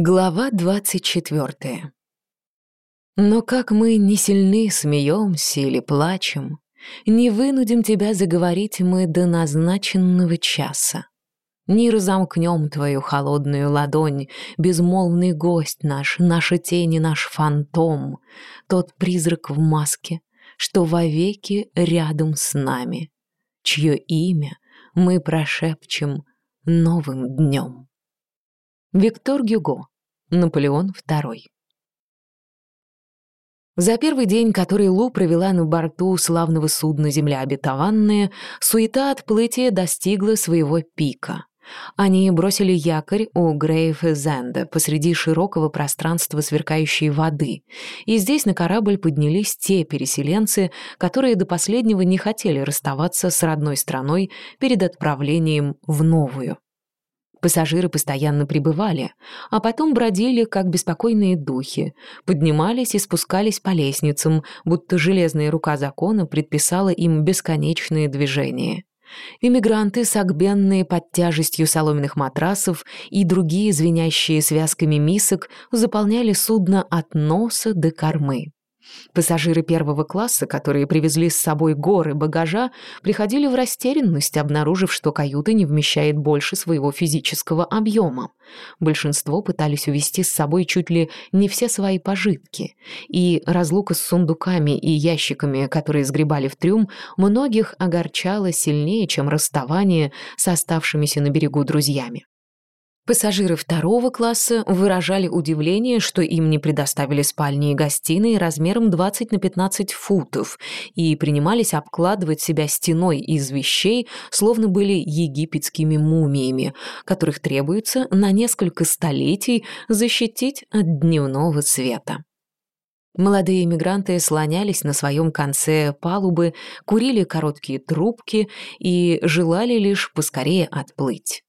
Глава двадцать четвертая. Но как мы не сильны смеемся или плачем, Не вынудим тебя заговорить мы до назначенного часа. Не разомкнем твою холодную ладонь, Безмолвный гость наш, наша тень и наш фантом, Тот призрак в маске, что вовеки рядом с нами, Чье имя мы прошепчем новым днем. Виктор Гюго. Наполеон II. За первый день, который Лу провела на борту славного судна «Земля обетованная», суета отплытия достигла своего пика. Они бросили якорь у Грейф-Зенда посреди широкого пространства сверкающей воды, и здесь на корабль поднялись те переселенцы, которые до последнего не хотели расставаться с родной страной перед отправлением в новую. Пассажиры постоянно прибывали, а потом бродили, как беспокойные духи, поднимались и спускались по лестницам, будто железная рука закона предписала им бесконечные движения. Иммигранты, согбенные под тяжестью соломенных матрасов и другие звенящие связками мисок, заполняли судно от носа до кормы. Пассажиры первого класса, которые привезли с собой горы багажа, приходили в растерянность, обнаружив, что каюта не вмещает больше своего физического объема. Большинство пытались увезти с собой чуть ли не все свои пожитки, и разлука с сундуками и ящиками, которые сгребали в трюм, многих огорчала сильнее, чем расставание с оставшимися на берегу друзьями. Пассажиры второго класса выражали удивление, что им не предоставили спальни и гостиные размером 20 на 15 футов и принимались обкладывать себя стеной из вещей, словно были египетскими мумиями, которых требуется на несколько столетий защитить от дневного света. Молодые эмигранты слонялись на своем конце палубы, курили короткие трубки и желали лишь поскорее отплыть.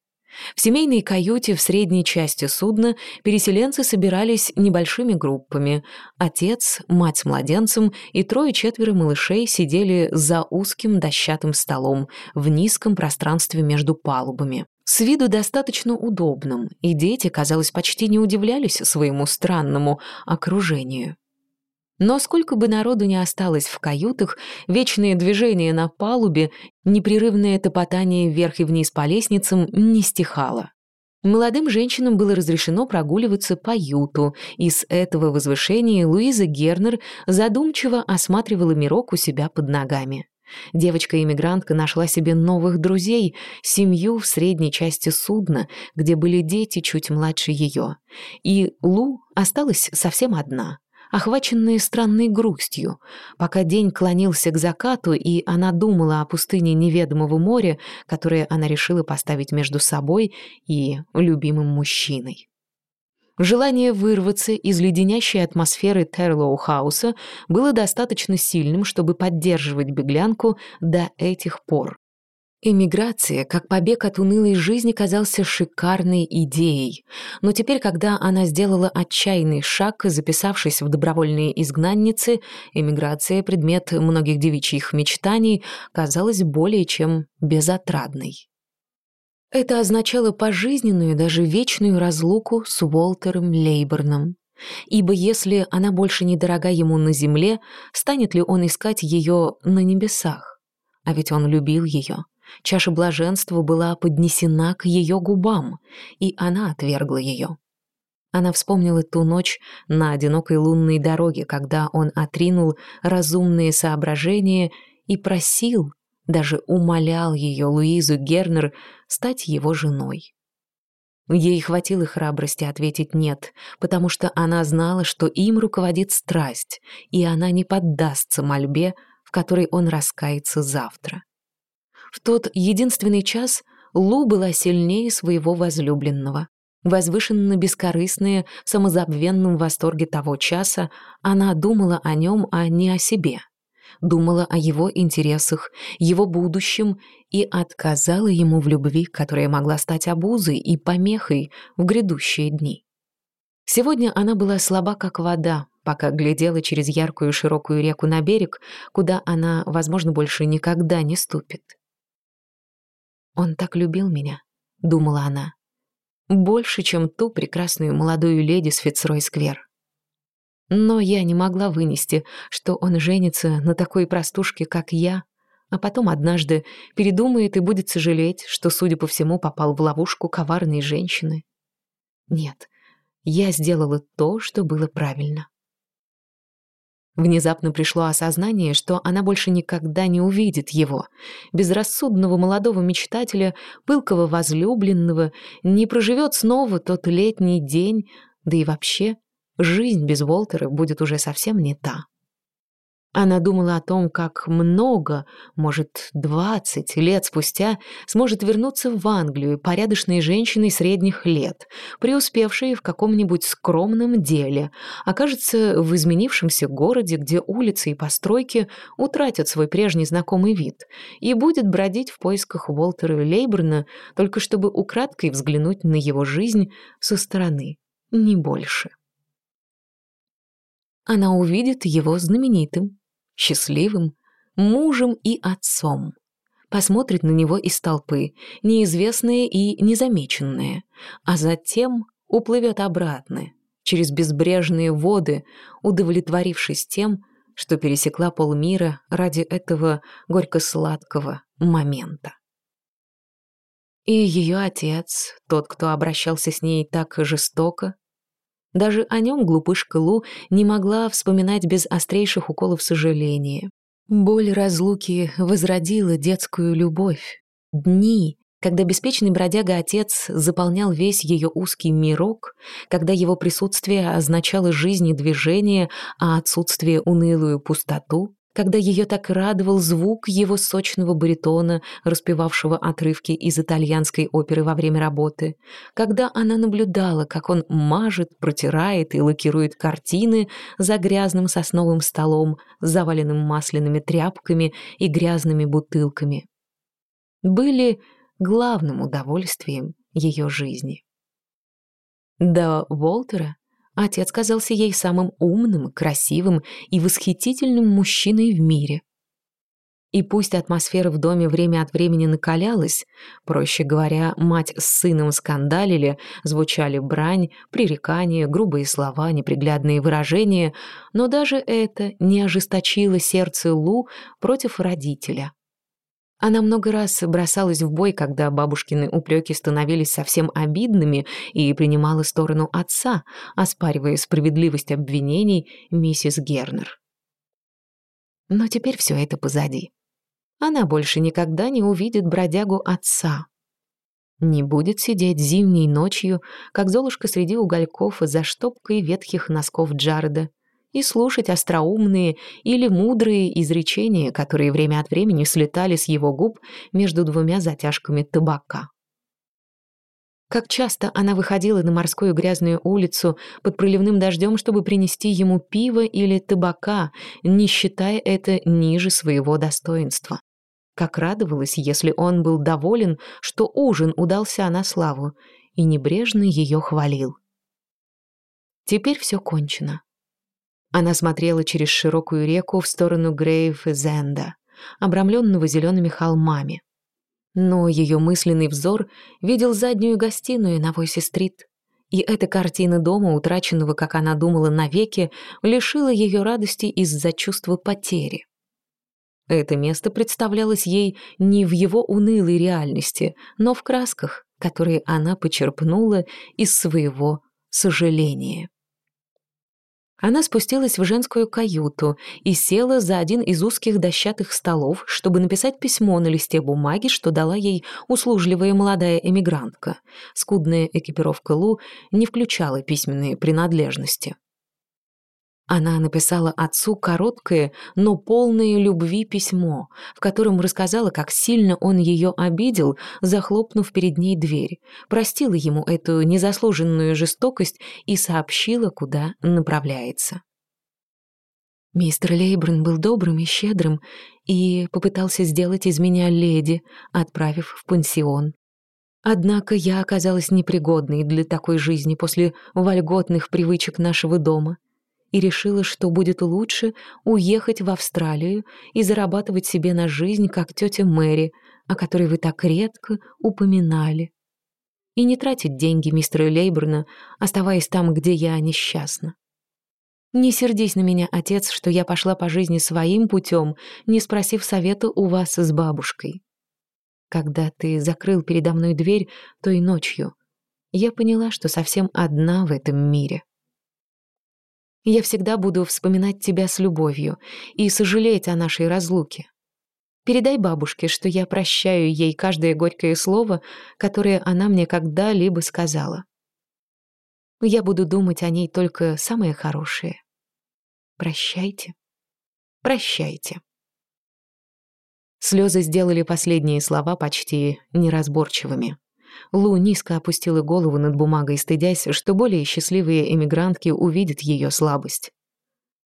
В семейной каюте в средней части судна переселенцы собирались небольшими группами. Отец, мать с младенцем и трое-четверо малышей сидели за узким дощатым столом в низком пространстве между палубами. С виду достаточно удобным, и дети, казалось, почти не удивлялись своему странному окружению. Но сколько бы народу ни осталось в каютах, вечные движения на палубе, непрерывное топотание вверх и вниз по лестницам не стихало. Молодым женщинам было разрешено прогуливаться по юту, и с этого возвышения Луиза Гернер задумчиво осматривала мирок у себя под ногами. Девочка-иммигрантка нашла себе новых друзей, семью в средней части судна, где были дети чуть младше ее. И Лу осталась совсем одна охваченные странной грустью, пока день клонился к закату, и она думала о пустыне неведомого моря, которое она решила поставить между собой и любимым мужчиной. Желание вырваться из леденящей атмосферы Терлоу-хауса было достаточно сильным, чтобы поддерживать беглянку до этих пор. Эмиграция, как побег от унылой жизни, казался шикарной идеей. Но теперь, когда она сделала отчаянный шаг, записавшись в добровольные изгнанницы, эмиграция, предмет многих девичьих мечтаний, казалась более чем безотрадной. Это означало пожизненную, даже вечную разлуку с Уолтером Лейборном. Ибо если она больше не дорога ему на земле, станет ли он искать ее на небесах? А ведь он любил ее. Чаша блаженства была поднесена к ее губам, и она отвергла ее. Она вспомнила ту ночь на одинокой лунной дороге, когда он отринул разумные соображения и просил, даже умолял ее, Луизу Гернер, стать его женой. Ей хватило храбрости ответить «нет», потому что она знала, что им руководит страсть, и она не поддастся мольбе, в которой он раскается завтра. В тот единственный час Лу была сильнее своего возлюбленного. Возвышенно бескорыстная, в самозабвенном восторге того часа, она думала о нем, а не о себе. Думала о его интересах, его будущем и отказала ему в любви, которая могла стать обузой и помехой в грядущие дни. Сегодня она была слаба, как вода, пока глядела через яркую широкую реку на берег, куда она, возможно, больше никогда не ступит. «Он так любил меня», — думала она. Больше, чем ту прекрасную молодую леди с Фицрой-сквер. Но я не могла вынести, что он женится на такой простушке, как я, а потом однажды передумает и будет сожалеть, что, судя по всему, попал в ловушку коварной женщины. Нет, я сделала то, что было правильно. Внезапно пришло осознание, что она больше никогда не увидит его, безрассудного молодого мечтателя, пылкого возлюбленного, не проживет снова тот летний день, да и вообще жизнь без Волтера будет уже совсем не та. Она думала о том, как много, может, двадцать лет спустя сможет вернуться в Англию порядочной женщиной средних лет, преуспевшей в каком-нибудь скромном деле, окажется в изменившемся городе, где улицы и постройки утратят свой прежний знакомый вид, и будет бродить в поисках Уолтера Лейберна, только чтобы украдкой взглянуть на его жизнь со стороны, не больше. Она увидит его знаменитым, счастливым, мужем и отцом. Посмотрит на него из толпы, неизвестные и незамеченные, а затем уплывет обратно, через безбрежные воды, удовлетворившись тем, что пересекла полмира ради этого горько-сладкого момента. И ее отец, тот, кто обращался с ней так жестоко, даже о нем глупышка Лу не могла вспоминать без острейших уколов сожаления. Боль разлуки возродила детскую любовь. Дни, когда беспечный бродяга-отец заполнял весь ее узкий мирок, когда его присутствие означало жизнь и движение, а отсутствие — унылую пустоту, когда ее так радовал звук его сочного баритона, распевавшего отрывки из итальянской оперы во время работы, когда она наблюдала, как он мажет, протирает и лакирует картины за грязным сосновым столом, заваленным масляными тряпками и грязными бутылками, были главным удовольствием ее жизни. До Волтера Отец казался ей самым умным, красивым и восхитительным мужчиной в мире. И пусть атмосфера в доме время от времени накалялась, проще говоря, мать с сыном скандалили, звучали брань, пререкания, грубые слова, неприглядные выражения, но даже это не ожесточило сердце Лу против родителя. Она много раз бросалась в бой, когда бабушкины упреки становились совсем обидными и принимала сторону отца, оспаривая справедливость обвинений миссис Гернер. Но теперь все это позади. Она больше никогда не увидит бродягу отца. Не будет сидеть зимней ночью, как Золушка среди угольков за штопкой ветхих носков Джареда, и слушать остроумные или мудрые изречения, которые время от времени слетали с его губ между двумя затяжками табака. Как часто она выходила на морскую грязную улицу под проливным дождем, чтобы принести ему пиво или табака, не считая это ниже своего достоинства. Как радовалась, если он был доволен, что ужин удался на славу, и небрежно ее хвалил. Теперь все кончено. Она смотрела через широкую реку в сторону Грейв-Зенда, обрамленного зелеными холмами. Но ее мысленный взор видел заднюю гостиную на Войсе-стрит, и эта картина дома, утраченного, как она думала, навеки, лишила ее радости из-за чувства потери. Это место представлялось ей не в его унылой реальности, но в красках, которые она почерпнула из своего сожаления. Она спустилась в женскую каюту и села за один из узких дощатых столов, чтобы написать письмо на листе бумаги, что дала ей услужливая молодая эмигрантка. Скудная экипировка Лу не включала письменные принадлежности. Она написала отцу короткое, но полное любви письмо, в котором рассказала, как сильно он ее обидел, захлопнув перед ней дверь, простила ему эту незаслуженную жестокость и сообщила, куда направляется. Мистер Лейбрен был добрым и щедрым и попытался сделать из меня леди, отправив в пансион. Однако я оказалась непригодной для такой жизни после вольготных привычек нашего дома — и решила, что будет лучше уехать в Австралию и зарабатывать себе на жизнь, как тетя Мэри, о которой вы так редко упоминали. и не тратить деньги мистера Лейберна, оставаясь там, где я несчастна. Не сердись на меня, отец, что я пошла по жизни своим путем, не спросив совета у вас с бабушкой. Когда ты закрыл передо мной дверь той ночью, я поняла, что совсем одна в этом мире. Я всегда буду вспоминать тебя с любовью и сожалеть о нашей разлуке. Передай бабушке, что я прощаю ей каждое горькое слово, которое она мне когда-либо сказала. Я буду думать о ней только самое хорошее. Прощайте. Прощайте. Слезы сделали последние слова почти неразборчивыми. Лу низко опустила голову над бумагой, стыдясь, что более счастливые эмигрантки увидят ее слабость.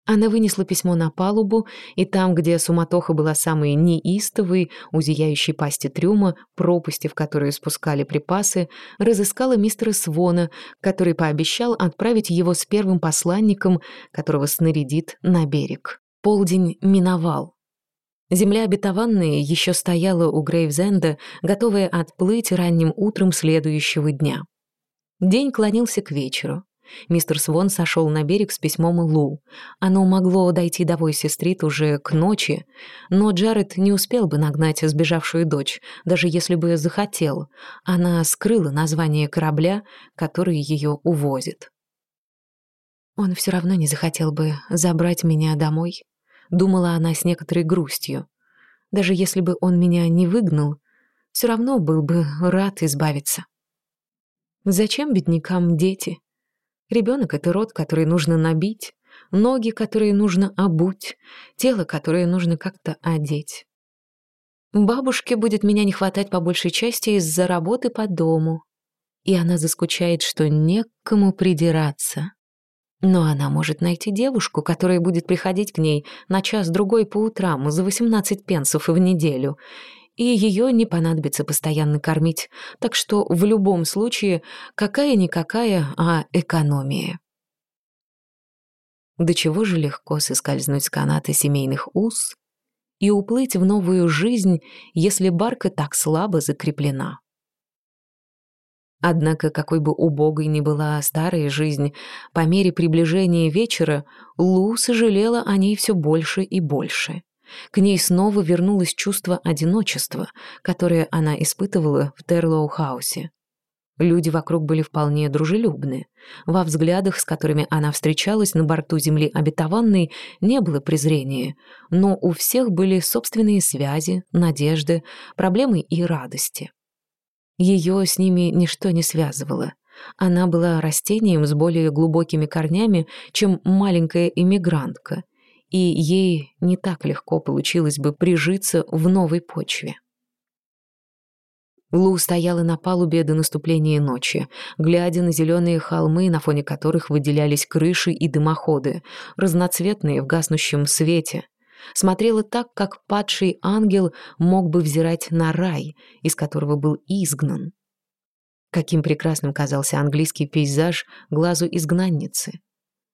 Она вынесла письмо на палубу, и там, где суматоха была самой неистовой, у зияющей пасти трюма, пропасти, в которые спускали припасы, разыскала мистера Свона, который пообещал отправить его с первым посланником, которого снарядит на берег. Полдень миновал. Земля обетованная еще стояла у Грейвзенда, готовая отплыть ранним утром следующего дня. День клонился к вечеру. Мистер Свон сошел на берег с письмом Лу. Оно могло дойти до Войси-стрит уже к ночи, но Джаред не успел бы нагнать сбежавшую дочь, даже если бы захотел. Она скрыла название корабля, который ее увозит. «Он все равно не захотел бы забрать меня домой», — думала она с некоторой грустью. «Даже если бы он меня не выгнал, все равно был бы рад избавиться». Зачем беднякам дети? Ребенок — это рот, который нужно набить, ноги, которые нужно обуть, тело, которое нужно как-то одеть. Бабушке будет меня не хватать по большей части из-за работы по дому. И она заскучает, что некому придираться. Но она может найти девушку, которая будет приходить к ней на час-другой по утрам за 18 пенсов в неделю, и ее не понадобится постоянно кормить, так что в любом случае какая-никакая, а экономия. До чего же легко соскользнуть с каната семейных уз и уплыть в новую жизнь, если барка так слабо закреплена. Однако, какой бы убогой ни была старая жизнь, по мере приближения вечера Лу сожалела о ней все больше и больше. К ней снова вернулось чувство одиночества, которое она испытывала в Терлоу-хаусе. Люди вокруг были вполне дружелюбны. Во взглядах, с которыми она встречалась на борту земли обетованной, не было презрения, но у всех были собственные связи, надежды, проблемы и радости. Ее с ними ничто не связывало. Она была растением с более глубокими корнями, чем маленькая иммигрантка, и ей не так легко получилось бы прижиться в новой почве. Лу стояла на палубе до наступления ночи, глядя на зеленые холмы, на фоне которых выделялись крыши и дымоходы, разноцветные в гаснущем свете. Смотрела так, как падший ангел мог бы взирать на рай, из которого был изгнан. Каким прекрасным казался английский пейзаж глазу изгнанницы.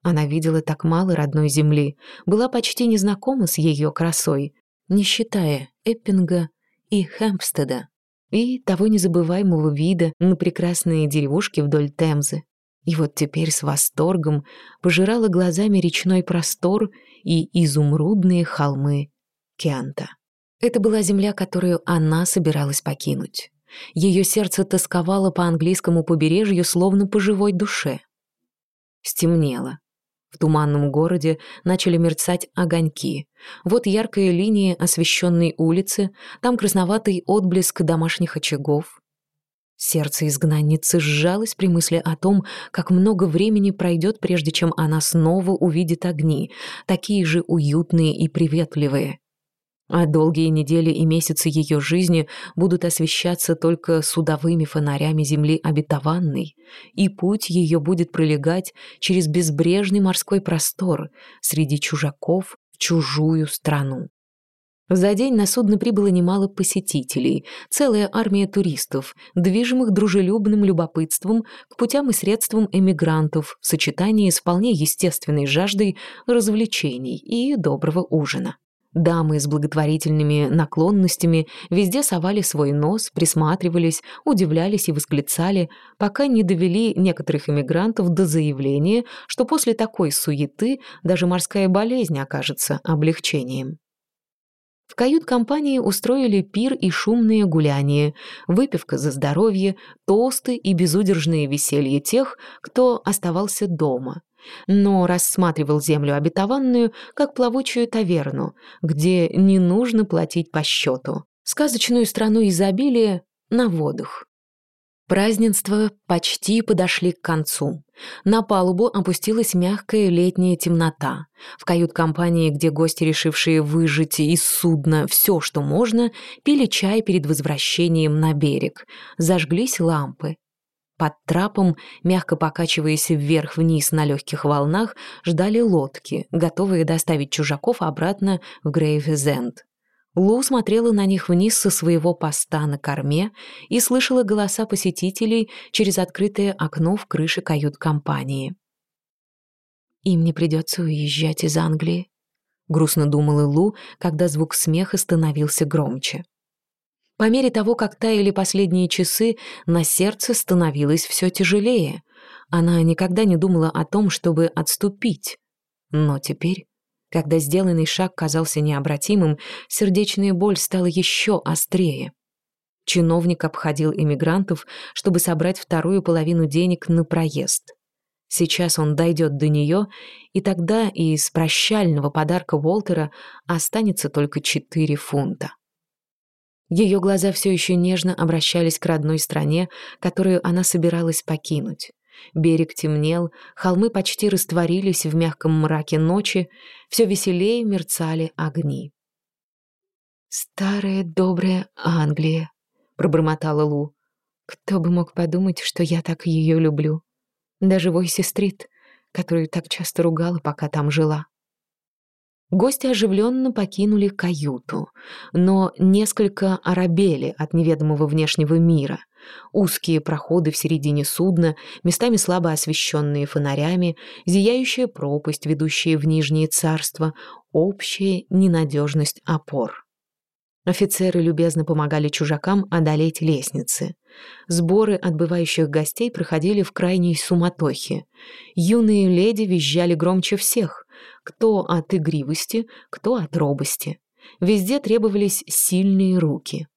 Она видела так мало родной земли, была почти незнакома с ее красой, не считая Эппинга и Хэмпстеда, и того незабываемого вида на прекрасные деревушки вдоль Темзы. И вот теперь с восторгом пожирала глазами речной простор и изумрудные холмы Кента. Это была земля, которую она собиралась покинуть. Ее сердце тосковало по английскому побережью, словно по живой душе. Стемнело. В туманном городе начали мерцать огоньки. Вот яркая линия освещенной улицы, там красноватый отблеск домашних очагов. Сердце изгнанницы сжалось при мысли о том, как много времени пройдет, прежде чем она снова увидит огни, такие же уютные и приветливые а долгие недели и месяцы ее жизни будут освещаться только судовыми фонарями земли обетованной, и путь ее будет пролегать через безбрежный морской простор среди чужаков в чужую страну. За день на судно прибыло немало посетителей, целая армия туристов, движимых дружелюбным любопытством к путям и средствам эмигрантов в сочетании с вполне естественной жаждой развлечений и доброго ужина. Дамы с благотворительными наклонностями везде совали свой нос, присматривались, удивлялись и восклицали, пока не довели некоторых иммигрантов до заявления, что после такой суеты даже морская болезнь окажется облегчением. В кают-компании устроили пир и шумные гуляния, выпивка за здоровье, тосты и безудержные веселье тех, кто оставался дома но рассматривал землю обетованную как плавучую таверну, где не нужно платить по счету, сказочную страну изобилия на водах. Празднества почти подошли к концу. На палубу опустилась мягкая летняя темнота. В кают-компании, где гости, решившие выжить из судна все, что можно, пили чай перед возвращением на берег. Зажглись лампы. Под трапом, мягко покачиваясь вверх-вниз на легких волнах, ждали лодки, готовые доставить чужаков обратно в Грейвзенд. Лу смотрела на них вниз со своего поста на корме и слышала голоса посетителей через открытое окно в крыше кают-компании. «Им не придется уезжать из Англии», — грустно думала Лу, когда звук смеха становился громче. По мере того, как таяли последние часы, на сердце становилось все тяжелее. Она никогда не думала о том, чтобы отступить. Но теперь, когда сделанный шаг казался необратимым, сердечная боль стала еще острее. Чиновник обходил эмигрантов, чтобы собрать вторую половину денег на проезд. Сейчас он дойдет до нее, и тогда из прощального подарка Уолтера останется только четыре фунта. Ее глаза все еще нежно обращались к родной стране, которую она собиралась покинуть. Берег темнел, холмы почти растворились в мягком мраке ночи, все веселее мерцали огни. «Старая добрая Англия», — пробормотала Лу. «Кто бы мог подумать, что я так ее люблю? Даже Войси-стрит, которую так часто ругала, пока там жила». Гости оживленно покинули каюту, но несколько оробели от неведомого внешнего мира. Узкие проходы в середине судна, местами слабо освещенные фонарями, зияющая пропасть, ведущая в Нижнее царство, общая ненадежность опор. Офицеры любезно помогали чужакам одолеть лестницы. Сборы отбывающих гостей проходили в крайней суматохе. Юные леди визжали громче всех, кто от игривости, кто от робости. Везде требовались сильные руки.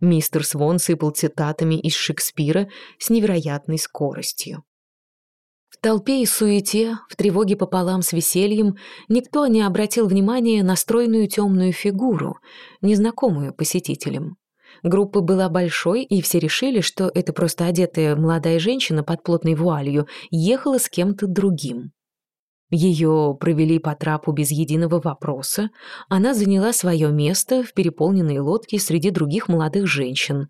Мистер Свон сыпал цитатами из Шекспира с невероятной скоростью. В толпе и суете, в тревоге пополам с весельем, никто не обратил внимания на стройную темную фигуру, незнакомую посетителям. Группа была большой, и все решили, что это просто одетая молодая женщина под плотной вуалью ехала с кем-то другим. Ее провели по трапу без единого вопроса, она заняла свое место в переполненной лодке среди других молодых женщин.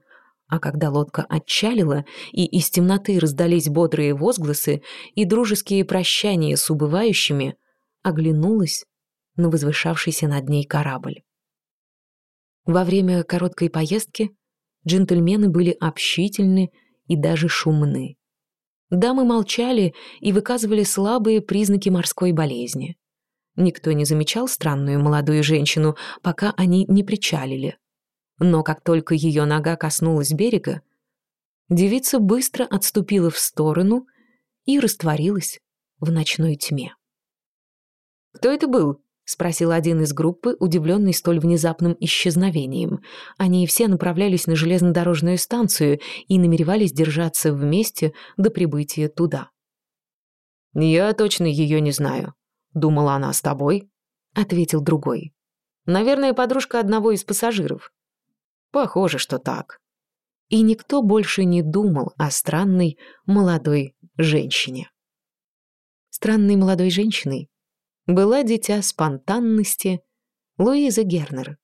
А когда лодка отчалила, и из темноты раздались бодрые возгласы и дружеские прощания с убывающими, оглянулась на возвышавшийся над ней корабль. Во время короткой поездки джентльмены были общительны и даже шумны. Дамы молчали и выказывали слабые признаки морской болезни. Никто не замечал странную молодую женщину, пока они не причалили. Но как только ее нога коснулась берега, девица быстро отступила в сторону и растворилась в ночной тьме. «Кто это был?» — спросил один из группы, удивленный столь внезапным исчезновением. Они все направлялись на железнодорожную станцию и намеревались держаться вместе до прибытия туда. «Я точно ее не знаю», — думала она с тобой, — ответил другой. «Наверное, подружка одного из пассажиров». «Похоже, что так». И никто больше не думал о странной молодой женщине. Странной молодой женщиной была дитя спонтанности Луиза Гернер.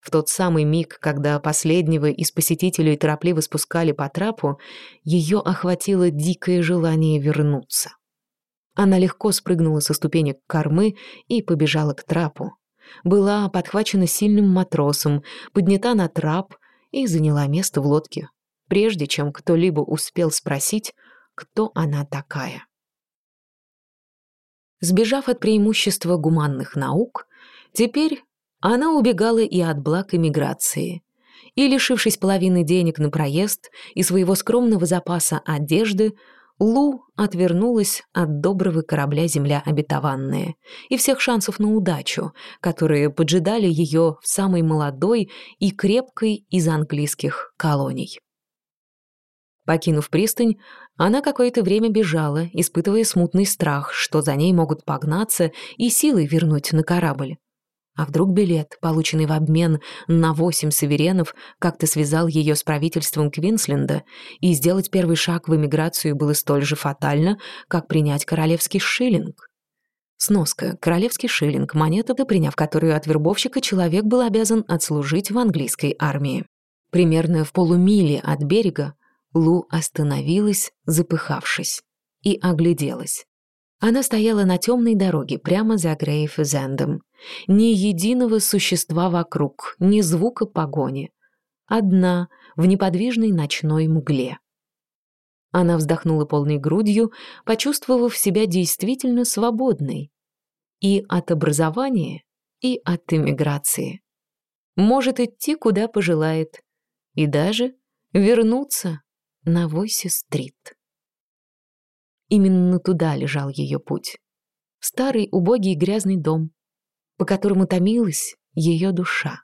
В тот самый миг, когда последнего из посетителей торопливо спускали по трапу, ее охватило дикое желание вернуться. Она легко спрыгнула со ступенек кормы и побежала к трапу. Была подхвачена сильным матросом, поднята на трап и заняла место в лодке, прежде чем кто-либо успел спросить, кто она такая. Сбежав от преимущества гуманных наук, теперь Она убегала и от благ эмиграции. И, лишившись половины денег на проезд и своего скромного запаса одежды, Лу отвернулась от доброго корабля «Земля обетованная» и всех шансов на удачу, которые поджидали ее в самой молодой и крепкой из английских колоний. Покинув пристань, она какое-то время бежала, испытывая смутный страх, что за ней могут погнаться и силой вернуть на корабль. А вдруг билет, полученный в обмен на восемь суверенов, как-то связал ее с правительством Квинсленда, и сделать первый шаг в эмиграцию было столь же фатально, как принять королевский шиллинг? Сноска. Королевский шиллинг – монета, приняв которую от вербовщика человек был обязан отслужить в английской армии. Примерно в полумиле от берега Лу остановилась, запыхавшись, и огляделась. Она стояла на темной дороге прямо за Грейф-Зендом. Ни единого существа вокруг, ни звука погони. Одна в неподвижной ночной мгле. Она вздохнула полной грудью, почувствовав себя действительно свободной. И от образования, и от эмиграции. Может идти, куда пожелает. И даже вернуться на Войсе-стрит. Именно туда лежал ее путь. Старый, убогий грязный дом, по которому томилась ее душа,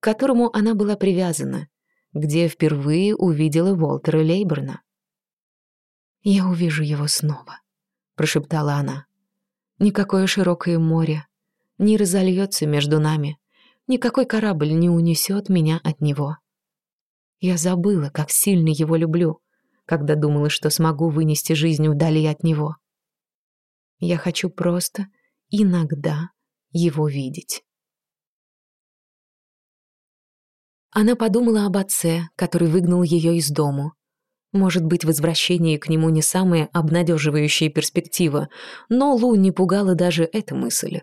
к которому она была привязана, где впервые увидела Уолтера Лейберна. «Я увижу его снова», — прошептала она. «Никакое широкое море не разольется между нами, никакой корабль не унесет меня от него. Я забыла, как сильно его люблю, когда думала, что смогу вынести жизнь вдали от него. Я хочу просто иногда его видеть. Она подумала об отце, который выгнал ее из дому. Может быть, возвращение к нему не самая обнадеживающая перспектива, но Лу не пугала даже эта мысль.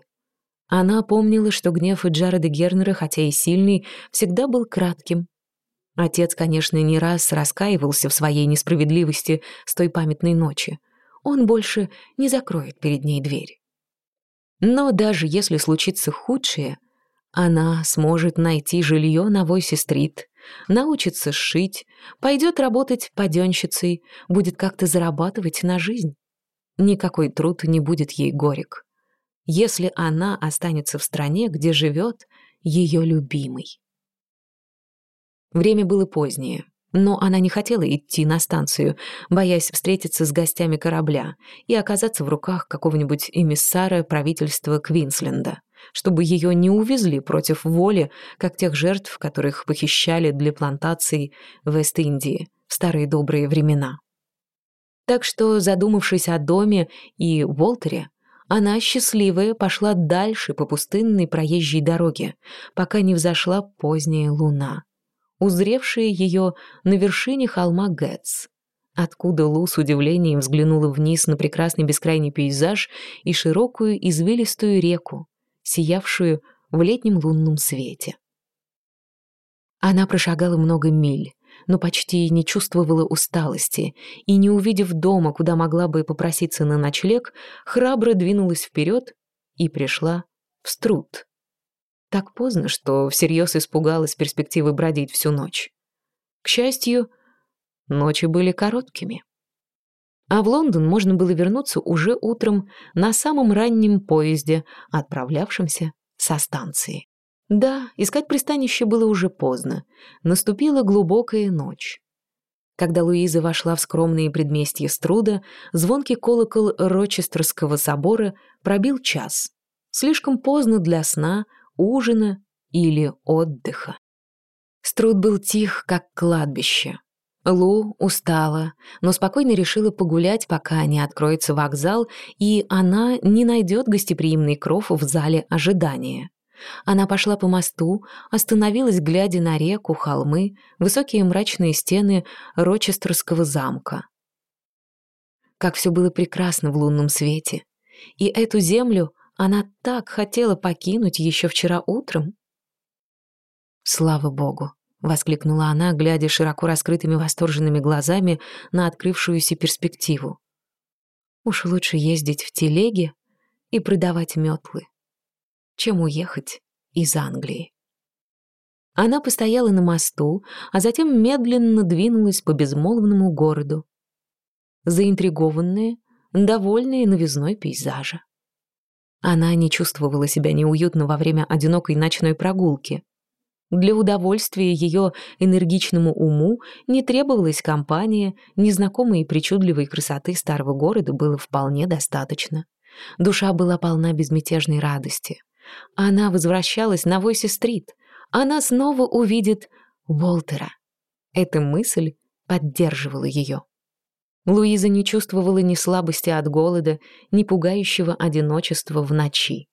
Она помнила, что гнев Джареда Гернера, хотя и сильный, всегда был кратким Отец, конечно, не раз раскаивался в своей несправедливости с той памятной ночи. Он больше не закроет перед ней дверь. Но даже если случится худшее, она сможет найти жилье на Войсе-стрит, научится шить, пойдет работать паденщицей, будет как-то зарабатывать на жизнь. Никакой труд не будет ей горек, если она останется в стране, где живет ее любимый. Время было позднее, но она не хотела идти на станцию, боясь встретиться с гостями корабля и оказаться в руках какого-нибудь эмиссара правительства Квинсленда, чтобы ее не увезли против воли, как тех жертв, которых похищали для плантаций в Вест-Индии в старые добрые времена. Так что, задумавшись о доме и Уолтере, она, счастливая, пошла дальше по пустынной проезжей дороге, пока не взошла поздняя луна узревшие ее на вершине холма Гэтс, откуда Лу с удивлением взглянула вниз на прекрасный бескрайний пейзаж и широкую извилистую реку, сиявшую в летнем лунном свете. Она прошагала много миль, но почти не чувствовала усталости и, не увидев дома, куда могла бы попроситься на ночлег, храбро двинулась вперед и пришла в Струт, так поздно, что всерьез испугалась перспективы бродить всю ночь. К счастью, ночи были короткими. А в Лондон можно было вернуться уже утром на самом раннем поезде, отправлявшемся со станции. Да, искать пристанище было уже поздно. Наступила глубокая ночь. Когда Луиза вошла в скромные предместья Струда, звонкий колокол Рочестерского собора пробил час. Слишком поздно для сна, ужина или отдыха. Струд был тих, как кладбище. Лу устала, но спокойно решила погулять, пока не откроется вокзал, и она не найдет гостеприимный кров в зале ожидания. Она пошла по мосту, остановилась, глядя на реку, холмы, высокие мрачные стены Рочестерского замка. Как все было прекрасно в лунном свете. И эту землю она так хотела покинуть еще вчера утром. «Слава Богу!» — воскликнула она, глядя широко раскрытыми восторженными глазами на открывшуюся перспективу. «Уж лучше ездить в телеге и продавать метлы, чем уехать из Англии. Она постояла на мосту, а затем медленно двинулась по безмолвному городу. Заинтригованная, довольная новизной пейзажа. Она не чувствовала себя неуютно во время одинокой ночной прогулки. Для удовольствия ее энергичному уму не требовалась компания, незнакомой и причудливой красоты старого города было вполне достаточно. Душа была полна безмятежной радости. Она возвращалась на Войсе-стрит. Она снова увидит Уолтера. Эта мысль поддерживала ее. Луиза не чувствовала ни слабости от голода, ни пугающего одиночества в ночи.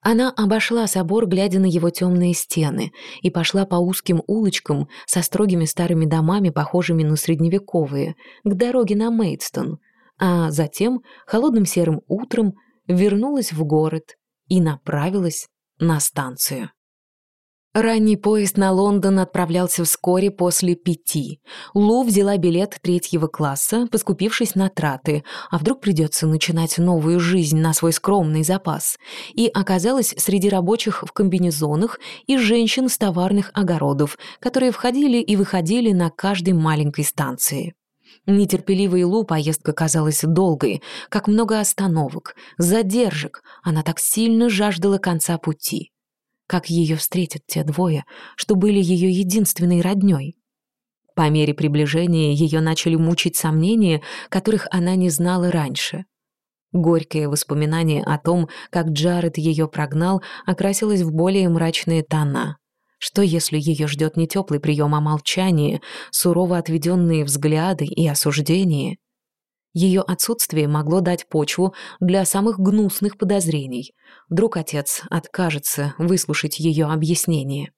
Она обошла собор, глядя на его темные стены, и пошла по узким улочкам со строгими старыми домами, похожими на средневековые, к дороге на Мейдстон, а затем, холодным серым утром, вернулась в город и направилась на станцию. Ранний поезд на Лондон отправлялся вскоре после пяти. Лу взяла билет третьего класса, поскупившись на траты, а вдруг придется начинать новую жизнь на свой скромный запас, и оказалась среди рабочих в комбинезонах и женщин с товарных огородов, которые входили и выходили на каждой маленькой станции. Нетерпеливой Лу поездка казалась долгой, как много остановок, задержек, она так сильно жаждала конца пути. Как ее встретят те двое, что были ее единственной роднёй? По мере приближения ее начали мучить сомнения, которых она не знала раньше. Горькое воспоминание о том, как Джаред ее прогнал, окрасилось в более мрачные тона. Что если ее ждет не теплый прием, а молчание, сурово отведенные взгляды и осуждение? Ее отсутствие могло дать почву для самых гнусных подозрений. Вдруг отец откажется выслушать ее объяснение.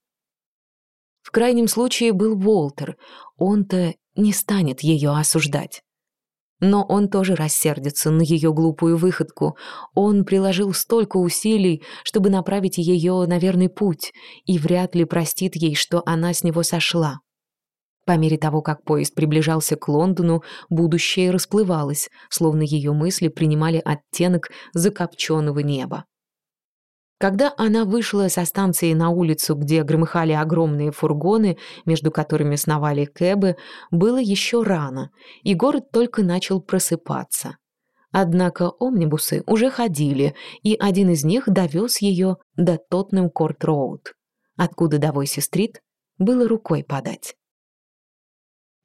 В крайнем случае был Волтер, он-то не станет ее осуждать. Но он тоже рассердится на ее глупую выходку. Он приложил столько усилий, чтобы направить ее на верный путь, и вряд ли простит ей, что она с него сошла. По мере того, как поезд приближался к Лондону, будущее расплывалось, словно ее мысли принимали оттенок закопченного неба. Когда она вышла со станции на улицу, где громыхали огромные фургоны, между которыми сновали кэбы, было еще рано, и город только начал просыпаться. Однако омнибусы уже ходили, и один из них довез ее до Тоттенем-Корт-Роуд, откуда до Войси-стрит было рукой подать.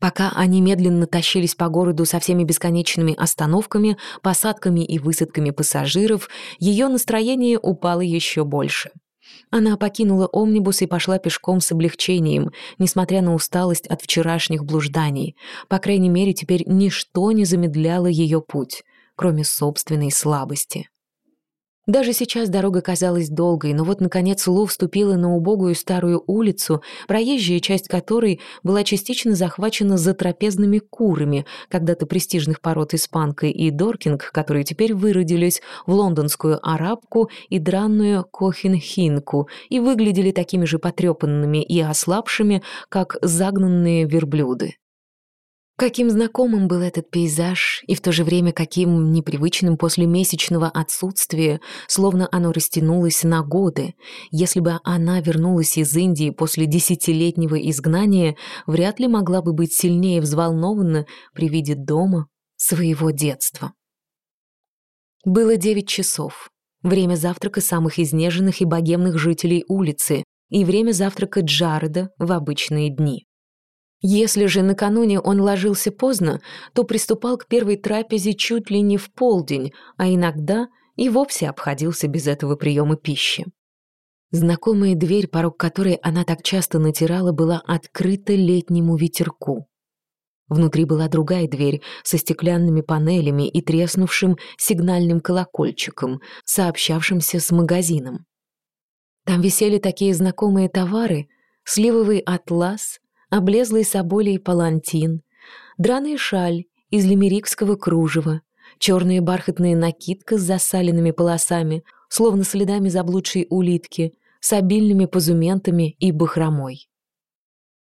Пока они медленно тащились по городу со всеми бесконечными остановками, посадками и высадками пассажиров, ее настроение упало еще больше. Она покинула омнибус и пошла пешком с облегчением, несмотря на усталость от вчерашних блужданий. По крайней мере, теперь ничто не замедляло ее путь, кроме собственной слабости. Даже сейчас дорога казалась долгой, но вот, наконец, Лу вступила на убогую старую улицу, проезжая часть которой была частично захвачена затрапезными курами, когда-то престижных пород испанкой и доркинг, которые теперь выродились в лондонскую арабку и дранную кохинхинку и выглядели такими же потрепанными и ослабшими, как загнанные верблюды. Каким знакомым был этот пейзаж, и в то же время каким непривычным после месячного отсутствия, словно оно растянулось на годы. Если бы она вернулась из Индии после десятилетнего изгнания, вряд ли могла бы быть сильнее взволнована при виде дома своего детства. Было девять часов. Время завтрака самых изнеженных и богемных жителей улицы и время завтрака Джареда в обычные дни. Если же накануне он ложился поздно, то приступал к первой трапезе чуть ли не в полдень, а иногда и вовсе обходился без этого приема пищи. Знакомая дверь, порог которой она так часто натирала, была открыта летнему ветерку. Внутри была другая дверь со стеклянными панелями и треснувшим сигнальным колокольчиком, сообщавшимся с магазином. Там висели такие знакомые товары — сливовый атлас, облезлый соболей палантин, драный шаль из лимерикского кружева, черная бархатная накидка с засаленными полосами, словно следами заблудшей улитки, с обильными позументами и бахромой.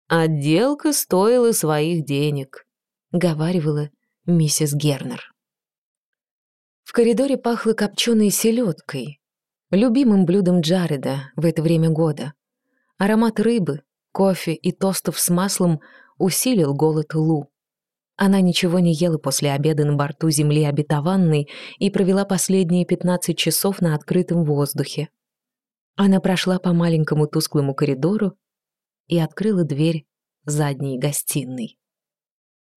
«Отделка стоила своих денег», — говаривала миссис Гернер. В коридоре пахло копченой селедкой. Любимым блюдом Джареда в это время года. Аромат рыбы, кофе и тостов с маслом усилил голод Лу. Она ничего не ела после обеда на борту Земли обетованной и провела последние 15 часов на открытом воздухе. Она прошла по маленькому тусклому коридору и открыла дверь задней гостиной.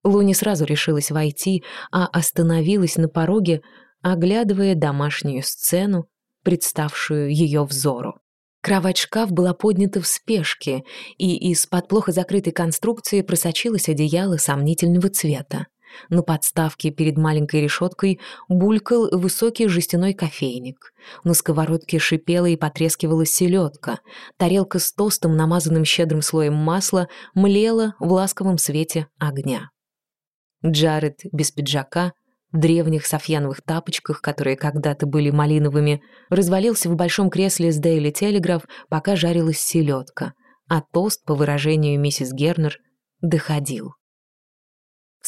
Лу не сразу решилась войти, а остановилась на пороге, оглядывая домашнюю сцену, представшую ее взору. Кровать-шкаф была поднята в спешке, и из-под плохо закрытой конструкции просочилось одеяло сомнительного цвета. На подставке перед маленькой решеткой булькал высокий жестяной кофейник. На сковородке шипела и потрескивала селедка. Тарелка с тостом, намазанным щедрым слоем масла, млела в ласковом свете огня. Джаред без пиджака, древних софьяновых тапочках, которые когда-то были малиновыми, развалился в большом кресле с Дейли Телеграф, пока жарилась селедка, а тост, по выражению миссис Гернер, доходил.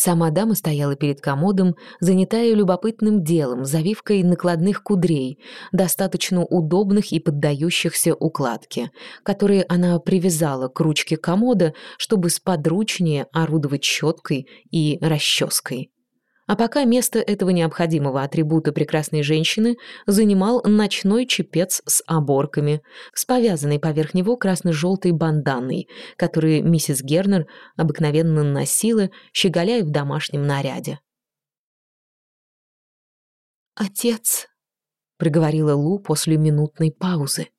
Сама дама стояла перед комодом, занятая любопытным делом, завивкой накладных кудрей, достаточно удобных и поддающихся укладке, которые она привязала к ручке комода, чтобы сподручнее орудовать щеткой и расческой. А пока место этого необходимого атрибута прекрасной женщины занимал ночной чепец с оборками, с повязанной поверх него красно-желтой банданой, которые миссис Гернер обыкновенно носила, щеголяя в домашнем наряде. «Отец», — проговорила Лу после минутной паузы.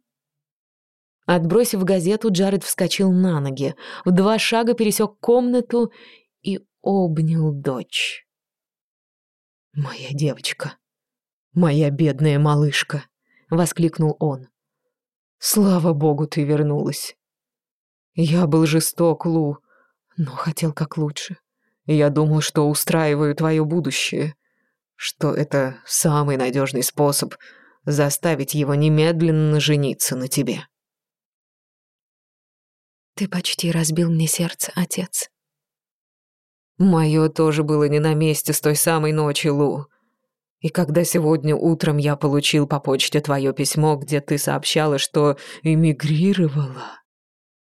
Отбросив газету, Джаред вскочил на ноги, в два шага пересек комнату и обнял дочь. «Моя девочка, моя бедная малышка!» — воскликнул он. «Слава богу, ты вернулась. Я был жесток, Лу, но хотел как лучше. Я думал, что устраиваю твое будущее, что это самый надежный способ заставить его немедленно жениться на тебе». «Ты почти разбил мне сердце, отец», Моё тоже было не на месте с той самой ночи, Лу. И когда сегодня утром я получил по почте твое письмо, где ты сообщала, что эмигрировала...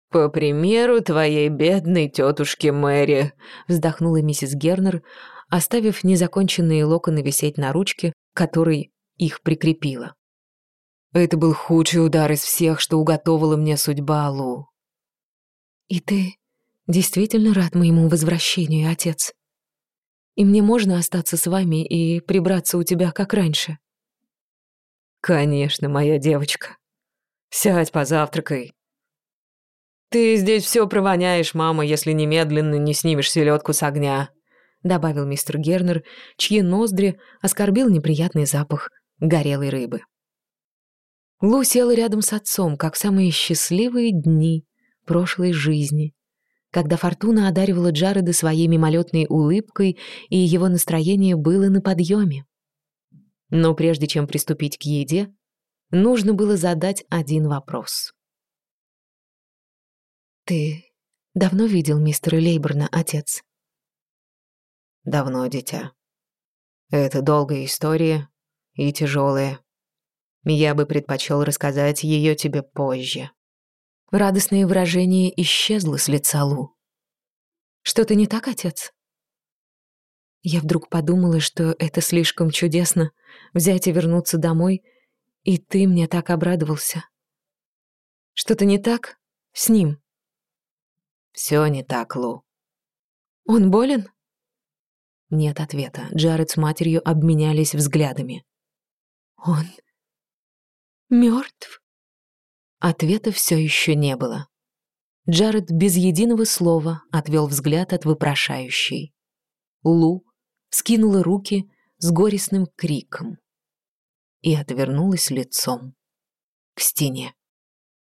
«По примеру твоей бедной тетушки Мэри», — вздохнула миссис Гернер, оставив незаконченные локоны висеть на ручке, которой их прикрепила. Это был худший удар из всех, что уготовила мне судьба, Лу. «И ты действительно рад моему возвращению, отец. И мне можно остаться с вами и прибраться у тебя, как раньше?» «Конечно, моя девочка. Сядь, позавтракай. Ты здесь все провоняешь, мама, если немедленно не снимешь селедку с огня», добавил мистер Гернер, чьи ноздри оскорбил неприятный запах горелой рыбы. Лу села рядом с отцом, как в самые счастливые дни прошлой жизни, когда Фортуна одаривала Джареда своей мимолетной улыбкой, и его настроение было на подъеме. Но прежде чем приступить к еде, нужно было задать один вопрос. «Ты давно видел мистера Лейберна, отец?» «Давно, дитя. Это долгая история и тяжелая. Я бы предпочел рассказать ее тебе позже». Радостное выражение исчезло с лица Лу. «Что-то не так, отец?» Я вдруг подумала, что это слишком чудесно — взять и вернуться домой, и ты мне так обрадовался. Что-то не так с ним? Все не так, Лу. Он болен? Нет ответа. Джаред с матерью обменялись взглядами. Он мертв? Ответа все еще не было. Джаред без единого слова отвел взгляд от вопрошающей. Лу скинула руки с горестным криком и отвернулась лицом к стене.